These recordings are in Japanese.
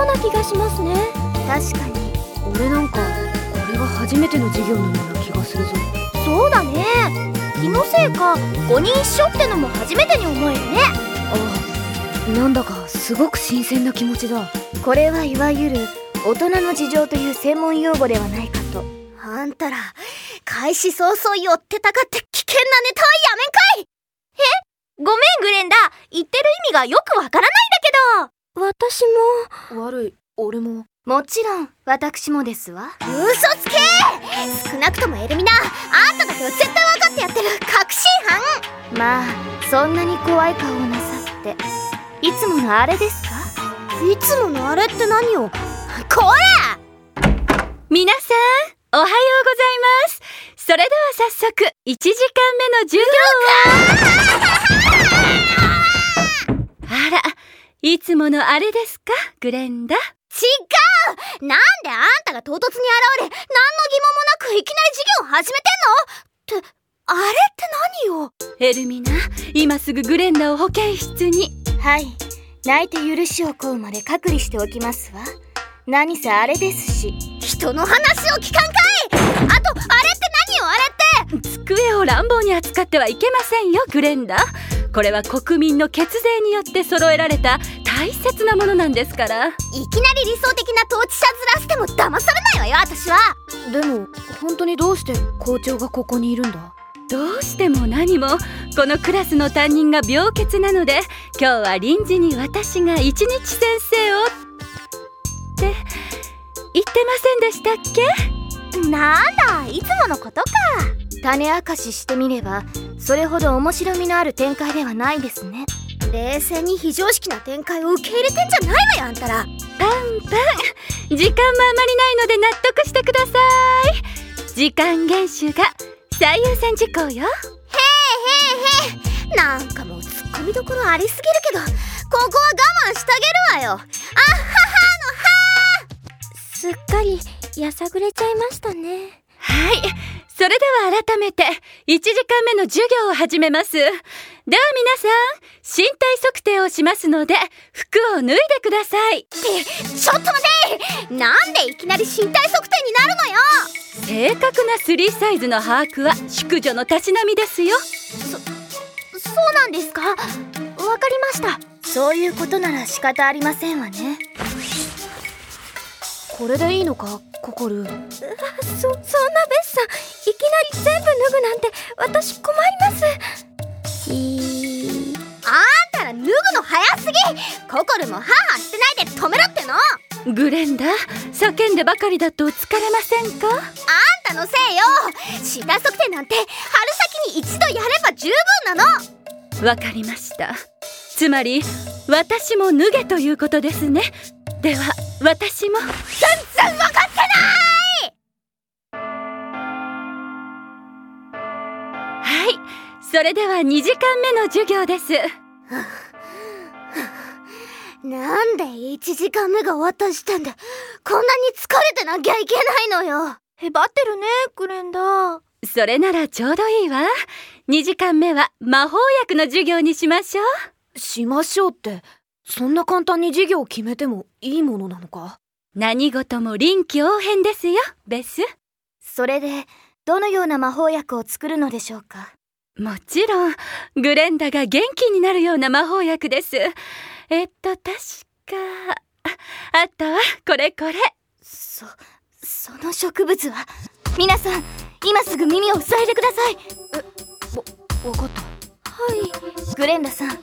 そうな気がしますね。確かに。俺なんかこれが初めての授業のような気がするぞ。そうだね。気のせいか5人一緒ってのも初めてに思えるね。あなんだかすごく新鮮な気持ちだ。これはいわゆる大人の事情という専門用語ではないかと。あんたら開始早々寄ってたかって危険なネタはやめんかい。え？ごめんグレンダ言ってる意味がよくわからないんだけど私も。悪い。俺も。もちろん私もですわ。嘘つけ！少なくともエルミナあんただけは絶対分かってやってる確信犯！まあそんなに怖い顔をなさって。いつものあれですか？いつものあれって何よ？こら皆さんおはようございます。それでは早速1時間目の授業を。あらいつものあれですかグレンダ？違う！なんであんたが唐突に現れ何の疑問もなくいきなり授業を始めてんの？ってあれって何よ？エルミナ今すぐグレンダを保健室に。はい。泣いて許しを請うまで隔離しておきますわ。何せあれですし。人の話を聞かんかい！あとあれって何よ？あれって！机を乱暴に扱ってはいけませんよグレンダこれは国民の血税によって揃えられた大切なものなんですから。いきなり理想的な統治者ずらしても騙されないわよ私は。でも本当にどうして校長がここにいるんだ？どうしても何も。このクラスの担任が病欠なので今日は臨時に私が一日先生をって。言ってませんでしたっけ？なんだいつものことか種明かししてみればそれほど面白みのある展開ではないですね。冷静に非常識な展開を受け入れてんじゃないわよあんたら。パンパン時間もあまりないので納得してください。時間厳守が最優先事項よ。へえへえへえなんかもうツッコミどころありすぎるけどここは我慢してあげるわよ。あっははすっかりやさぐれちゃいましたね。はいそれでは改めて1時間目の授業を始めます。では皆さん身体測定をしますので服を脱いでください。ってちょっと待てなんでいきなり身体測定になるのよ。正確なスリーサイズの把握は淑女のたしなみですよ。そうなんですか？わかりました。そういうことなら仕方ありませんわねこれでいいのか？ココル。そそんなベッサンいきなり全部脱ぐなんて私困ります。しあんたら脱ぐの早すぎ。ココルもハーハーしてないで止めろっての。あんグレンダ叫んでばかりだと疲れませんか？たのせいよ。身体測定なんて春先に一度やれば十分なの。わかりました。つまり私も脱げということですねでは私も。全然分かってない。はいそれでは2時間目の授業です。なんで1時間目が終わった時点でこんなに疲れてなきゃいけないのよ。へばってるねグレンダそれならちょうどいいわ。2時間目は魔法薬の授業にしましょう。しましょうってそんな簡単に授業を決めてもいいものなのか？何事も臨機応変ですよベス。それでどのような魔法薬を作るのでしょうか？もちろんグレンダが元気になるような魔法薬です。えっと確かああったわこれこれ。そその植物は？皆さん今すぐ耳を塞いでください。わかった。はい。グレンダさん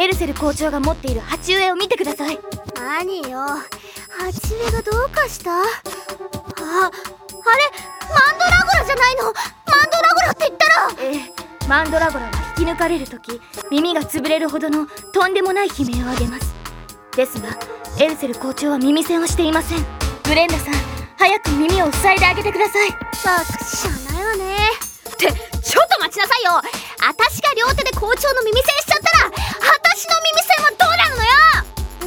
エルセル校長が持っている鉢植えを見てください。何よ。鉢植えがどうかした？ああれマンドラゴラじゃないの？マンドラゴラって言ったら。ええマンドラゴラは引き抜かれる時耳が潰れるほどのとんでもない悲鳴を上げます。ですがエルセル校長は耳栓をしていません。グレンダさん早く耳を塞いであげてください。バカしゃないわね。ってちょっと待ちなさいよ。私が両手で校長の耳栓しちゃったら私の耳栓はどうなるのよ。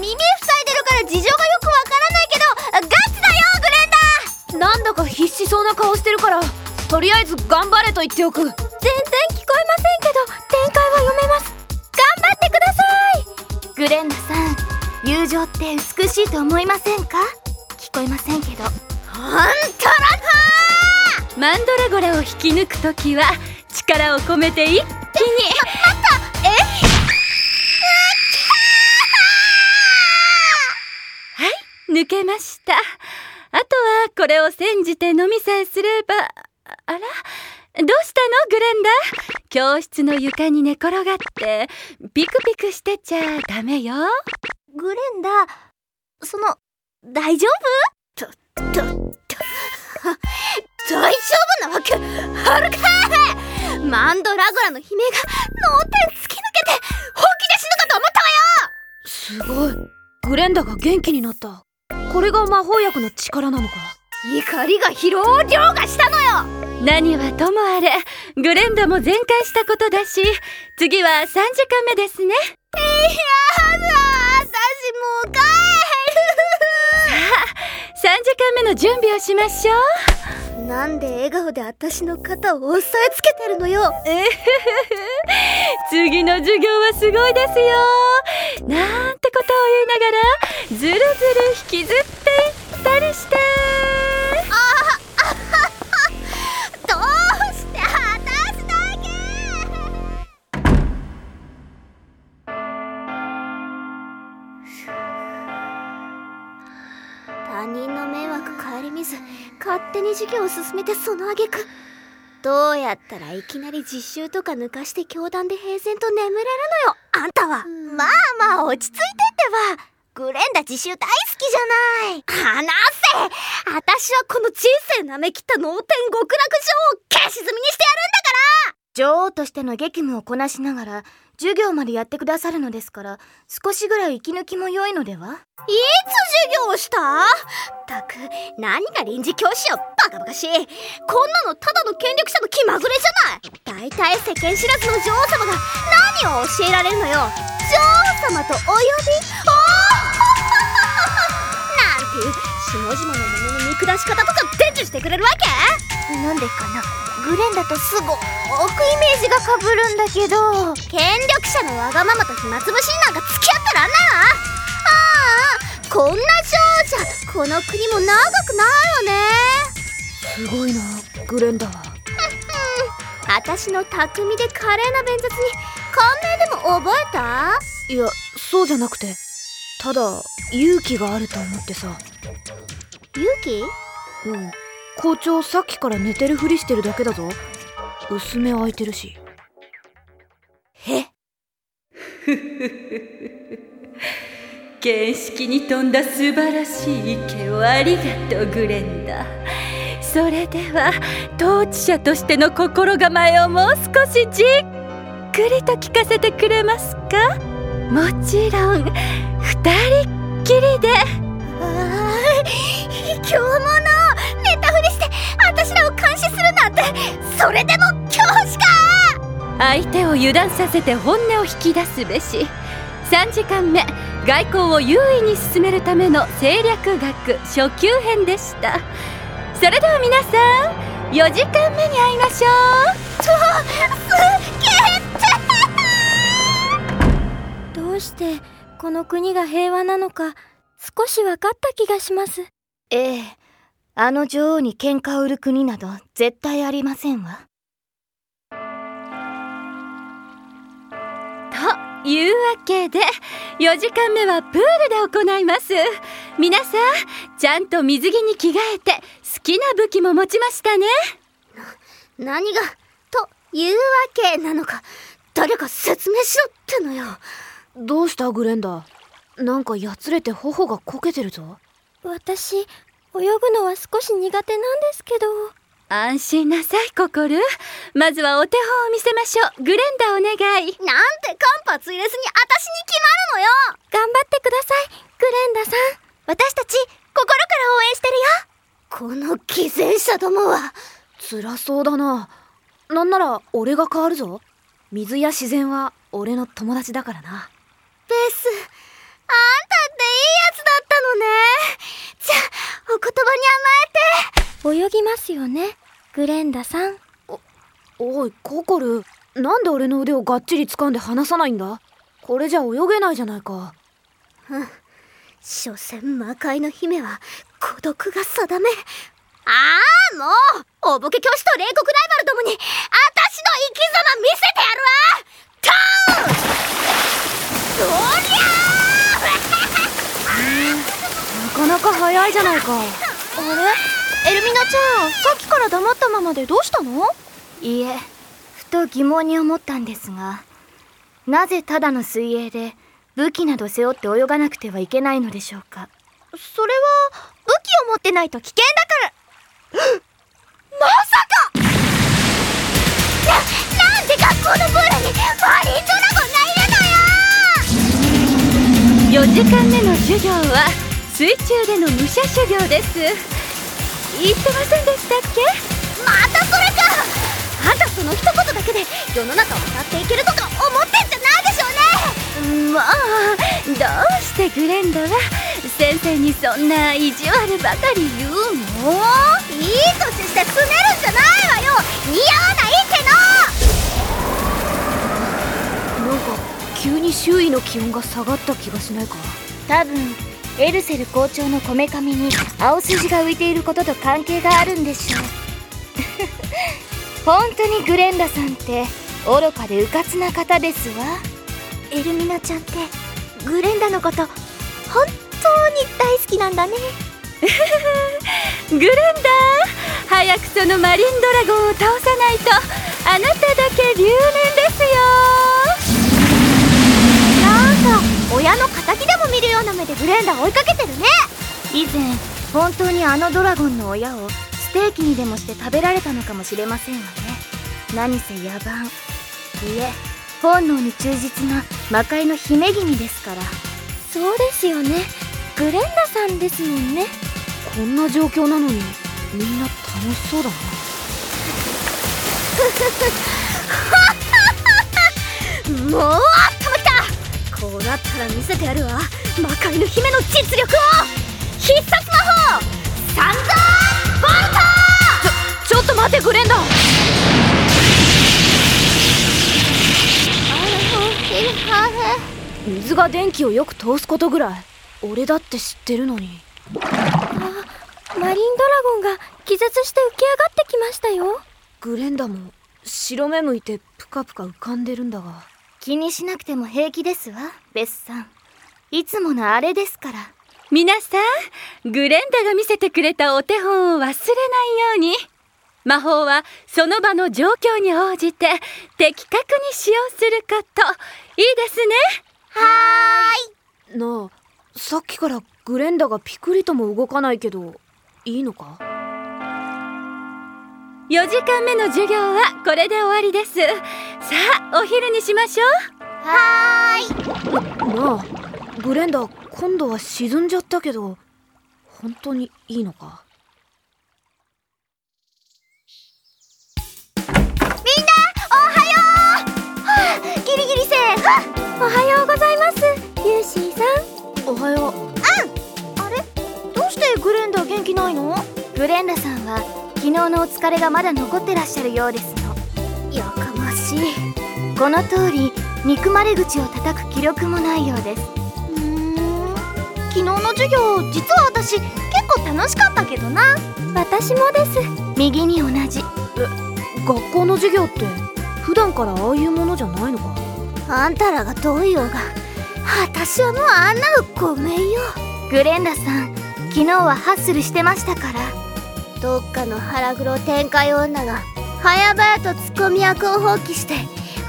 耳塞いでるから事情がよくわからないけどガチだよグレンダなんだか必死そうな顔してるからとりあえず頑張れと言っておく全然聞こえませんけど。展開は読めます頑張ってくださいグレンダさん友情って美しいと思いませんか聞こえませんけどあんたらマンドラゴラを引き抜くときは力を込めて一気にはい抜けました。あとはこれを煎じて飲みさえすれば。あら？どうしたの？グレンダ？教室の床に寝転がって。ピクピクしてちゃダメよ。グレンダその大丈夫？ととと大丈夫なわけ？あるかマンドラゴラの悲鳴が脳天突き抜けて本気で死ぬかと思ったわよ！すごい。グレンダが元気になったこれが魔法薬の力なのか？怒りが疲労凌駕したのよ！何はともあれグレンダも全開したことだし次は3時間目ですね。いやだ私もう帰3時間目の準備をしましょう。るなんで笑顔で私の肩を押さえつけてるのよ。えへへ次の授業はすごいですよ。なんてことを言いながらずるずる引きずっていったりして。業を進めてその挙句どうやったらいきなり実習とか抜かして教壇で平然と眠れるのよ。あんたは。まあまあ落ち着いてってば。グレンダ自習大好きじゃない。話せ。私はこの人生舐めきった脳天極楽女王を消し済みにしてやるんだから。女王としての激務をこなしながら授業までやってくださるのですから少しぐらい息抜きも良いのでは？いつ授業をした？たく何が臨時教師よバカバカしい。こんなのただの権力者の気まぐれじゃない。大体世間知らずの女王様が何を教えられるのよ。女王様とお呼び？おなんていう下々のものの見下し方とか伝授してくれるわけ？なんでかな？グレンだとすごーくイメージがかぶるんだけど。権力者のわがままと暇つぶしになんか付き合ってらんな。ああこんな女王じゃこの国も長くないわね。すごいなグレンダは私の巧みで華麗な弁舌に感銘でも覚えた？いやそうじゃなくてただ勇気があると思ってさ。勇気？うん校長さっきから寝てるふりしてるだけだぞ。薄目開いてるし。え見識に富んだ素晴らしい意見をありがとうグレンダ。それでは統治者としての心構えをもう少しじっくりと聞かせてくれますか？もちろん二人っきりで。ああ卑怯者監視するなんてそれでも教師か相手を油断させて本音を引き出すべし。3時間目外交を優位に進めるための政略学初級編でした。それでは皆さん4時間目に会いましょう。とすっげえどうしてこの国が平和なのか少し分かった気がします。ええあの女王に喧嘩を売る国など絶対ありませんわ。というわけで4時間目はプールで行います。皆さんちゃんと水着に着替えて好きな武器も持ちましたね。何がというわけなのか誰か説明しろってのよ。どうしたグレンダなんかやつれて頬がこけてるぞ。私泳ぐのは少し苦手なんですけど。安心なさいココルまずはお手本を見せましょう。グレンダお願い。なんて間髪入れずに私に決まるのよ。頑張ってくださいグレンダさん。私たち心から応援してるよ。この偽善者どもは。辛そうだな。なんなら俺が変わるぞ。水や自然は俺の友達だからな。ベスあんたっていいやつだったのねじゃあお言葉に甘えて。泳ぎますよね。グレンダさん。おいココル。なんで俺の腕をがっちり掴んで離さないんだ？これじゃ泳げないじゃないか。所詮魔界の姫は孤独が定め。ああもう。おぼけ教師と冷酷ライバルどもに私の生き様見せてやるわ。トーンそりゃな かなか早いじゃないか。あれ？エルミナちゃんさっきから黙ったままでどうしたの？いいえふと疑問に思ったんですがなぜただの水泳で武器など背負って泳がなくてはいけないのでしょうか？それは武器を持ってないと危険だから。まさか！な、なんで学校のプールにマリンドラゴンがいるのよ！4時間目の授業は水中での武者修行です。言ってませんでしたっけ？またそれか！あんたその一言だけで世の中を渡っていけるとか思ってんじゃないでしょうね！もうどうしてグレンダは先生にそんな意地悪ばかり言うの？いい年して拗ねるんじゃないわよ！似合わないっての！なんか急に周囲の気温が下がった気がしないか？多分エルセル校長のこめかみに青筋が浮いていることと関係があるんでしょう。本当にグレンダさんって愚かで迂闊な方ですわ。エルミナちゃんってグレンダのこと本当に大好きなんだね。グレンダ早くそのマリンドラゴンを倒さないとあなただけ留年ですよ。なんか親の敵でも見るような目でグレンダ追いかけてるね。以前本当にあのドラゴンの親をステーキにでもして食べられたのかもしれませんわね。何せ野蛮。いえ本能に忠実な魔界の姫君ですから。そうですよね。グレンダさんですもんね。こんな状況なのにみんな楽しそうだな。もうこうなったら見せてやるわ。魔界の姫の実力を。必殺魔法。サンザー。ボルトちょっと待ってグレンダ水が電気をよく通すことぐらい。俺だって知ってるのに。マリンドラゴンが気絶して浮き上がってきましたよ。グレンダも白目向いてプカプカ浮かんでるんだが気にしなくても平気ですわベスさん。いつものあれですから。皆さんグレンダが見せてくれたお手本を忘れないように。魔法はその場の状況に応じて的確に使用すること。いいですね。はなあさっきからグレンダがピクリとも動かないけどいいのか？4時間目の授業はこれで終わりです。さあお昼にしましょう。ーい。はなあグレンダ今度は沈んじゃったけど本当にいいのか？ーいギリギリセーフ。おはようございます。ユーシーさん。おはよう。あれ？どうしてグレンダ元気ないの？グレンダさんは昨日のお疲れがまだ残ってらっしゃるようですの。やかましい。この通り憎まれ口を叩く気力もないようです。うーん。昨日の授業実は私結構楽しかったけどな。私もです。右に同じ。学校の授業って普段からああいうものじゃないのか？あんたらがどう言おうが。私はもうあんなのごめんよ。グレンダさん昨日はハッスルしてましたからどっかの腹黒展開女が早々とツッコミ役を放棄して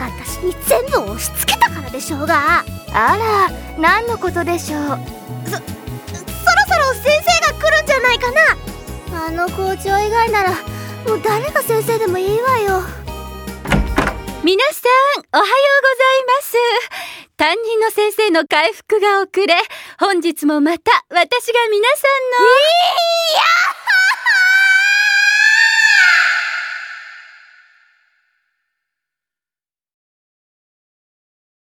私に全部押し付けたからでしょうが。あら何のことでしょう？そろそろ先生が来るんじゃないかな。あの校長以外ならもう誰が先生でもいいわよ。皆さんおはようございます。担任の先生の回復が遅れ本日もまた私が皆さんのいや